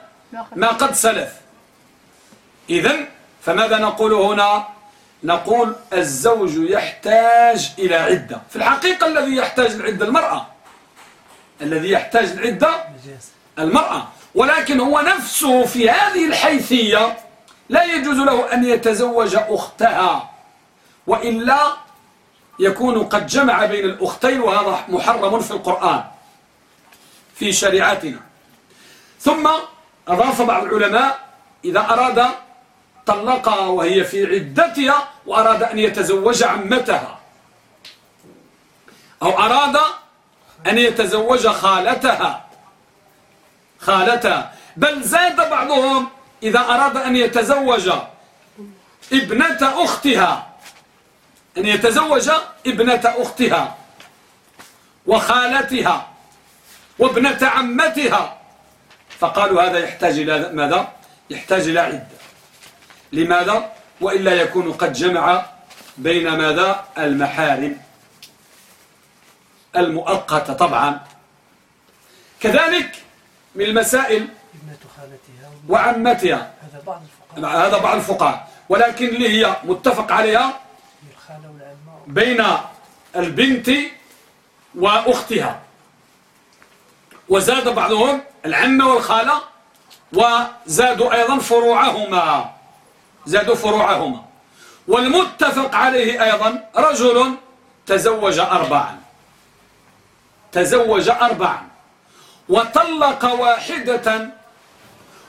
ما قد سلف. إذن فماذا نقول هنا؟ نقول الزوج يحتاج إلى عدة. في الحقيقة الذي يحتاج العدة المرأة. الذي يحتاج العدة المرأة. ولكن هو نفسه في هذه الحيثية لا يجوز له أن يتزوج أختها. وإلا يكون قد جمع بين الأختين وهذا محرم في القرآن في شريعتنا. ثم أضاف بعض العلماء إذا أراد طلقها وهي في عدتها وأراد أن يتزوج عمتها أو أراد أن يتزوج خالتها خالتها. بل زاد بعضهم إذا أراد أن يتزوج ابنة أختها. أن يتزوج ابنة أختها وخالتها وابنة عمتها فقالوا هذا يحتاج إلى ماذا؟ يحتاج إلى عدة لماذا؟ وإلا يكون قد جمع بين ماذا؟ المحارم المؤقتة طبعا كذلك من المسائل وعمتها هذا بعض الفقهاء هذا بعض الفقهاء ولكن اللي هي متفق عليها بين البنت وأختها. وزاد بعضهم العمة والخالة وزادوا أيضا فروعهما. زادوا فروعهما. والمتفق عليه أيضا رجل تزوج أربعا. تزوج أربعا. وطلق واحدة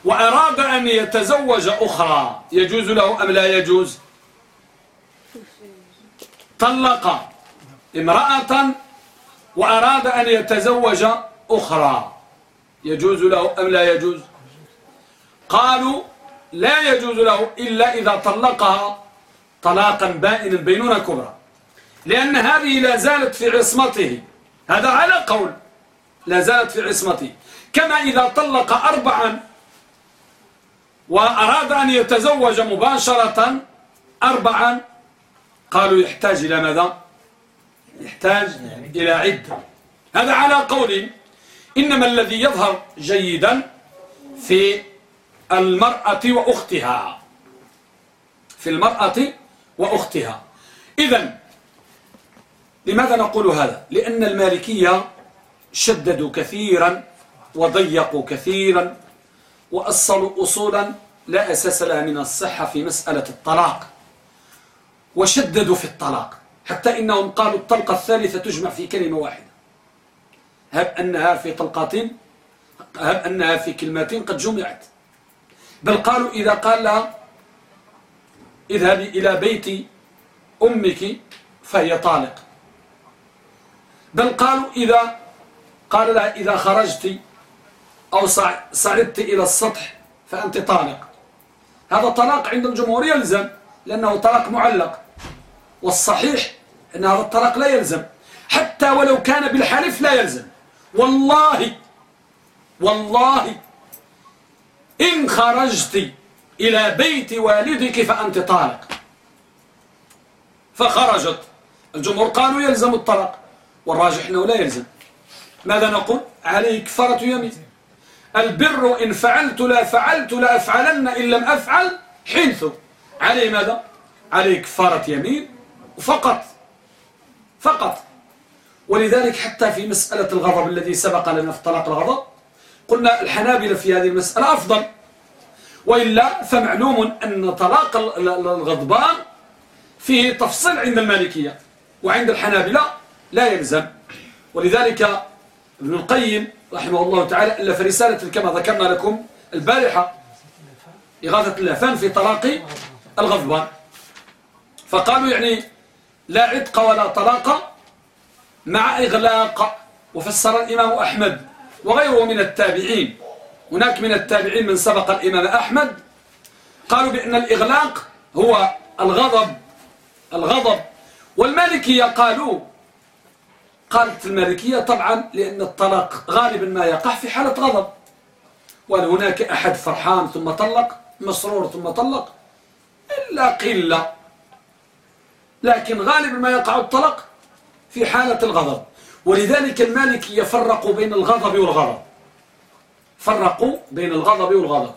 وأراد أن يتزوج أخرى. يجوز له أم لا يجوز؟ طلق امرأة وأراد أن يتزوج أخرى. يجوز له أم لا يجوز؟ قالوا لا يجوز له إلا إذا طلقها طلاقا بائنا بينونة كبرى. لأن هذه لا زالت في عصمته. هذا على قول لا زالت في عصمته. كما إذا طلق أربعا وأراد أن يتزوج مباشرة أربعا قالوا يحتاج إلى ماذا؟ يحتاج إلى عدة. هذا على قول إنما الذي يظهر جيدا في المرأة وأختها. في المرأة وأختها. إذا لماذا نقول هذا؟ لأن المالكية شددوا كثيرا وضيقوا كثيرا وأصلوا أصولا لا أساس لها من الصحة في مسألة الطلاق. وشددوا في الطلاق حتى إنهم قالوا الطلقة الثالثة تجمع في كلمة واحدة. هب أنها في طلقات هب أنها في كلمات قد جمعت. بل قالوا إذا قال لها اذهبي إلى بيت أمك فهي طالق. بل قالوا إذا قال لها إذا خرجت أو صعدت إلى السطح فأنت طالق. هذا طلاق عند الجمهور يلزم. لأنه طلاق معلق. والصحيح أن هذا الطلاق لا يلزم. حتى ولو كان بالحلف لا يلزم. والله والله إن خرجت إلى بيت والدك فأنت طالق. فخرجت. الجمهور قالوا يلزم الطلاق والراجح أنه لا يلزم. ماذا نقول؟ عليه كفارة يمين البر إن فعلت لا فعلت لا أفعلن إن لم أفعل حنث. عليه ماذا؟ عليه كفارة يمين فقط. فقط. ولذلك حتى في مسألة الغضب الذي سبق لنا في طلاق الغضب قلنا الحنابلة في هذه المسألة أفضل. وإلا فمعلوم أن طلاق الغضبان فيه تفصيل عند المالكية وعند الحنابلة لا يلزم. ولذلك ابن القيم رحمه الله تعالى ألف رسالة كما ذكرنا لكم البارحة إغاثة اللافان في طلاق الغضبان فقالوا يعني لا عتق ولا طلاق مع إغلاق وفسر الإمام أحمد وغيره من التابعين. هناك من التابعين من سبق الإمام أحمد قالوا بأن الإغلاق هو الغضب الغضب. والمالكية قالوا قالت المالكية طبعا لأن الطلاق غالبا ما يقع في حالة غضب. وهل هناك أحد فرحان ثم طلق مسرور ثم طلق؟ إلا قلة. لكن غالبا ما يقع الطلاق في حالة الغضب. ولذلك المالكي يفرق بين الغضب والغضب. فرقوا بين الغضب والغضب.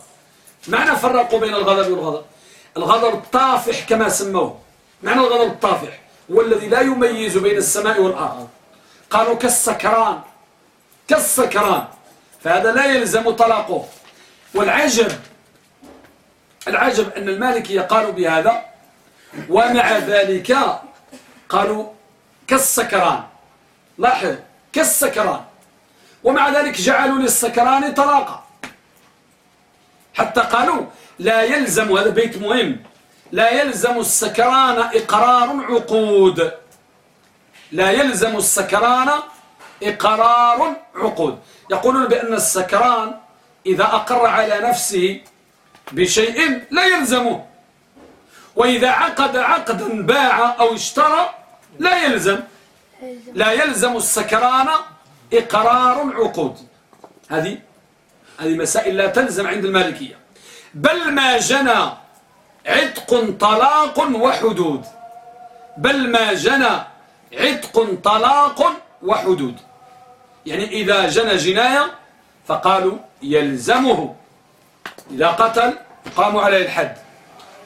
معنى فرقوا بين الغضب والغضب؟ الغضب الطافح كما سموه. معنى الغضب الطافح. هو الذي لا يميز بين السماء والأرض. قالوا كالسكران. كالسكران. فهذا لا يلزم طلاقه. والعجب العجب أن المالكية قالوا بهذا ومع ذلك قالوا كالسكران. لاحظ كالسكران. ومع ذلك جعلوا للسكران طلاقا. حتى قالوا لا يلزم هذا بيت مهم لا يلزم السكران إقرار عقود. لا يلزم السكران إقرار عقود. يقولون بأن السكران إذا أقر على نفسه بشيء لا يلزمه. وإذا عقد عقدا باع أو اشترى لا يلزم. لا يلزم السكران إقرار عقود هذه هذه مسائل لا تلزم عند المالكية. بل ما جنى عتق طلاق وحدود. بل ما جنى عتق طلاق وحدود. يعني إذا جنى جناية فقالوا يلزمه. إذا قتل قاموا عليه الحد.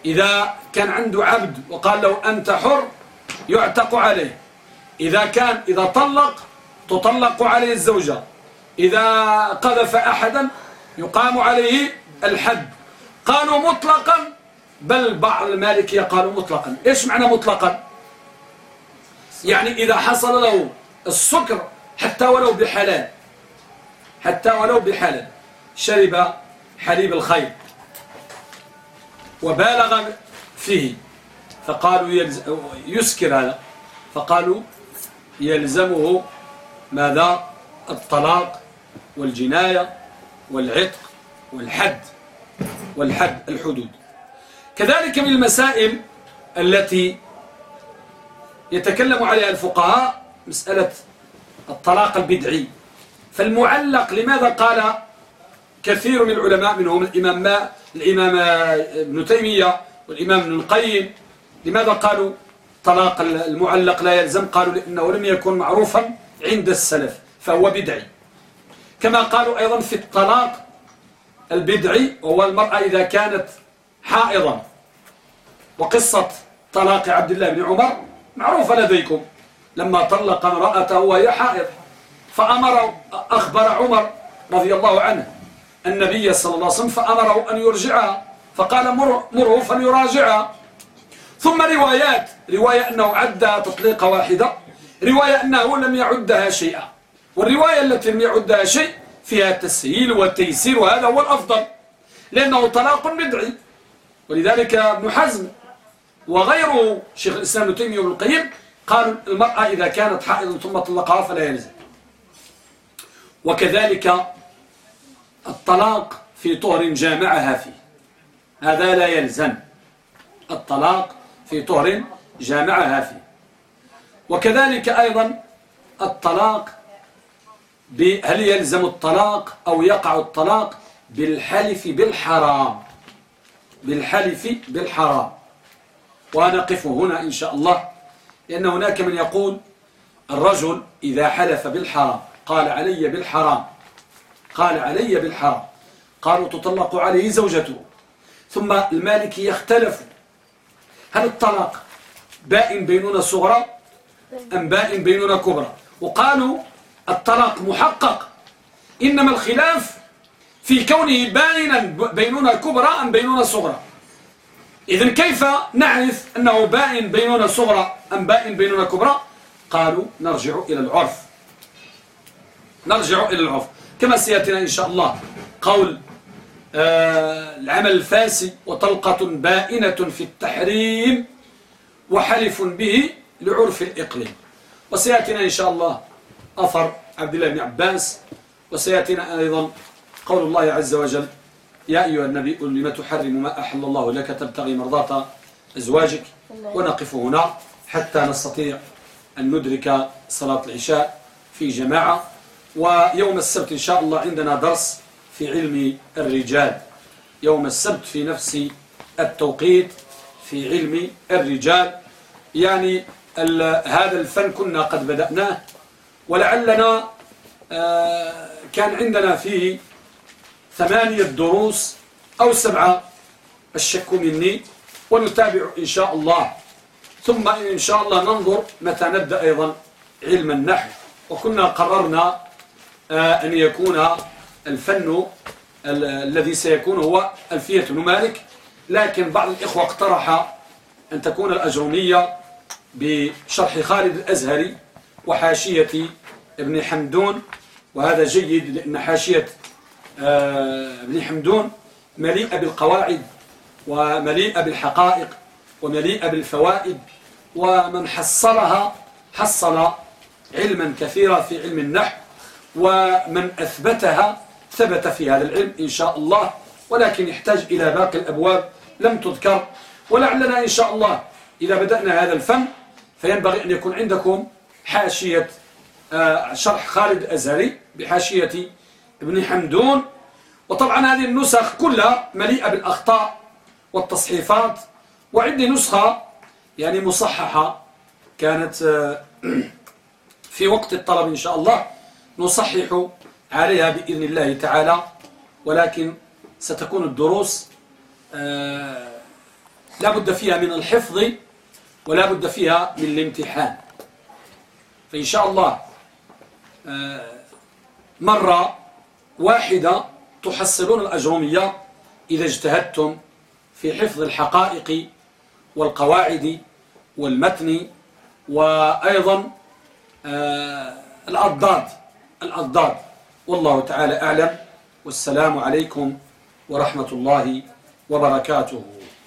إذا كان عنده عبد وقال له أنت حر يعتق عليه. إذا كان إذا طلق تطلق عليه الزوجة. إذا قذف أحدا يقام عليه الحد. قالوا مطلقا بل بعض المالكية قالوا مطلقا. إيش معنى مطلقا؟ يعني إذا حصل له السكر حتى ولو بحلال حتى ولو بحلال شرب حليب الخير وبالغ فيه. فقالوا يسكر هذا. فقالوا يلزمه ماذا؟ الطلاق والجناية والعتق والحد والحد الحدود. كذلك من المسائل التي يتكلم عليها الفقهاء مسألة الطلاق البدعي. فالمعلق لماذا قال كثير من العلماء منهم الإمام ما الإمام ابن تيمية والإمام ابن القيم. لماذا قالوا طلاق المعلق لا يلزم؟ قالوا لأنه لم يكن معروفا عند السلف فهو بدعي. كما قالوا أيضا في الطلاق البدعي وهو المرأة إذا كانت حائضا. وقصة طلاق عبد الله بن عمر معروفة لديكم. لما طلق امرأته وهي حائض فأمر أخبر عمر رضي الله عنه النبي صلى الله عليه وسلم فأمره أن يرجعها فقال مر مره فليراجعها ثم روايات. رواية أنه عد تطليقة واحدة. رواية أنه لم يعدها شيئا. والرواية التي لم يعدها شيء فيها تسهيل وتيسير وهذا هو الأفضل. لأنه طلاق بدعي. ولذلك ابن حزم وغيره شيخ الإسلام ابن تيمية وابن القيم قالوا المرأة إذا كانت حائضا ثم طلقها فلا يلزم. وكذلك الطلاق في طهر جامعها فيه. هذا لا يلزم. الطلاق في طهر جامعها فيه. وكذلك أيضا الطلاق هل يلزم الطلاق أو يقع الطلاق بالحلف بالحرام؟ بالحلف بالحرام. ونقف هنا إن شاء الله. لأن هناك من يقول الرجل إذا حلف بالحرام قال علي بالحرام. قال علي بالحرام. قالوا تطلق عليه زوجته. ثم المالكي يختلف. هل الطلاق بائن بينونة صغرى أم بائن بينونة كبرى؟ وقالوا الطلاق محقق. إنما الخلاف في كونه بائنا بينونة كبرى أم بينونة صغرى. إذن كيف نعرف أنه بائن بينونة صغرى أم بائن بينونة كبرى؟ قالوا نرجع إلى العرف. نرجع إلى العرف. كما سيأتينا إن شاء الله قول آه العمل الفاسد وطلقة بائنة في التحريم وحلف به لعرف الإقليم وسيأتينا إن شاء الله أثر عبد الله بن عباس وسيأتينا أيضا قول الله عز وجل يا أيها النبي لما تحرم ما أحل الله لك تبتغي مرضات أزواجك ونقف هنا حتى نستطيع أن ندرك صلاة العشاء في جماعة ويوم السبت إن شاء الله عندنا درس في علم الرجال. يوم السبت في نفس التوقيت في علم الرجال. يعني هذا الفن كنا قد بدأناه ولعلنا آه، كان عندنا فيه ثمانية دروس أو سبعة الشك مني ونتابع إن شاء الله. ثم إن شاء الله ننظر متى نبدأ أيضا علم النحو. وكنا قررنا أن يكون الفن الذي سيكون هو ألفية بن مالك. لكن بعض الإخوة اقترح أن تكون الأجرومية بشرح خالد الأزهري وحاشية ابن حمدون. وهذا جيد لأن حاشية آه، ابن حمدون مليئة بالقواعد ومليئة بالحقائق ومليئة بالفوائد. ومن حصلها حصل علما كثيرا في علم النحو ومن أثبتها ثبت في هذا العلم إن شاء الله ولكن يحتاج إلى باقي الأبواب لم تذكر. ولعلنا إن شاء الله إذا بدأنا هذا الفن فينبغي أن يكون عندكم حاشية آه، شرح خالد الأزهري بحاشية ابن حمدون. وطبعا هذه النسخ كلها مليئة بالأخطاء والتصحيفات وعندي نسخة يعني مصححة كانت آه، في وقت الطلب إن شاء الله. نصحح عليها بإذن الله تعالى ولكن ستكون الدروس آه، لا بد فيها من الحفظ ولا بد فيها من الامتحان. فإن شاء الله آه، مرة واحدة تحصلون الأجرومية إذا اجتهدتم في حفظ الحقائق والقواعد والمتن وأيضا آه، الأضداد الأضداد. والله تعالى أعلم. والسلام عليكم ورحمة الله وبركاته.